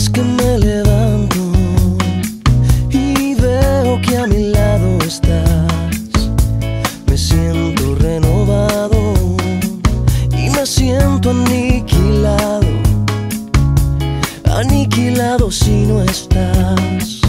es que me levanto y veo que a mi lado estás, me siento renovado y me siento aniquilado, aniquilado si no estás.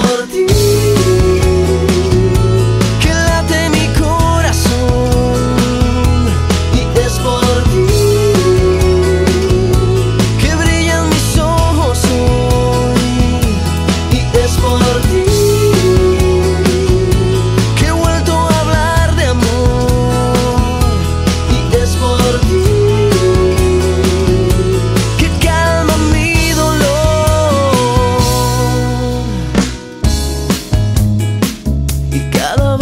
por ti.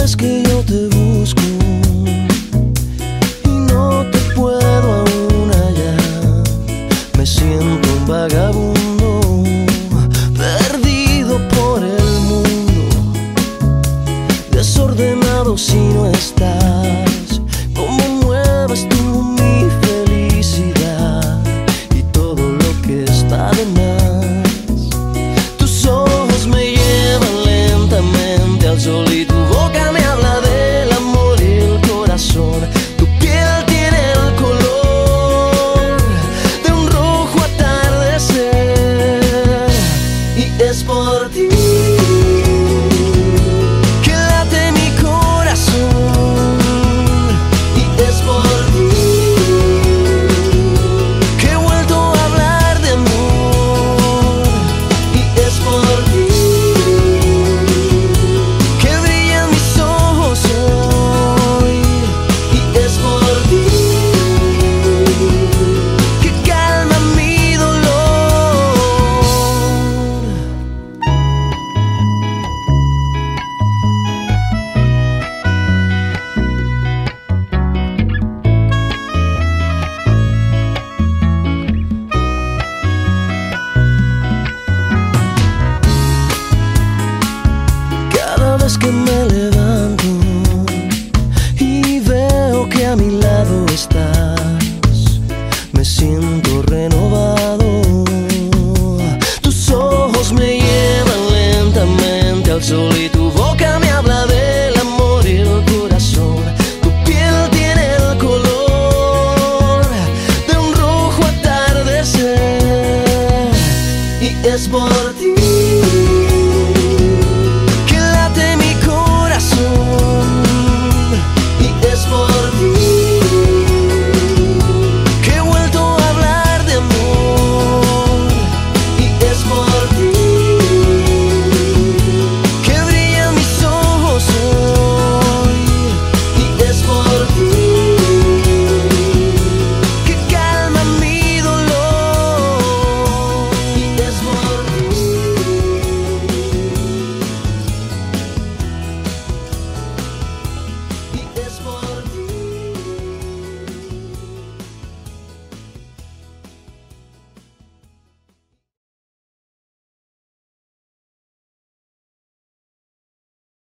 sabes que yo te cada vez que me levanto y veo que a mi lado estás, me siento renovado. Tus ojos me llevan lentamente al sol y tu boca me habla del amor y el corazón. Tu piel tiene el color de un rojo atardecer y es por ti.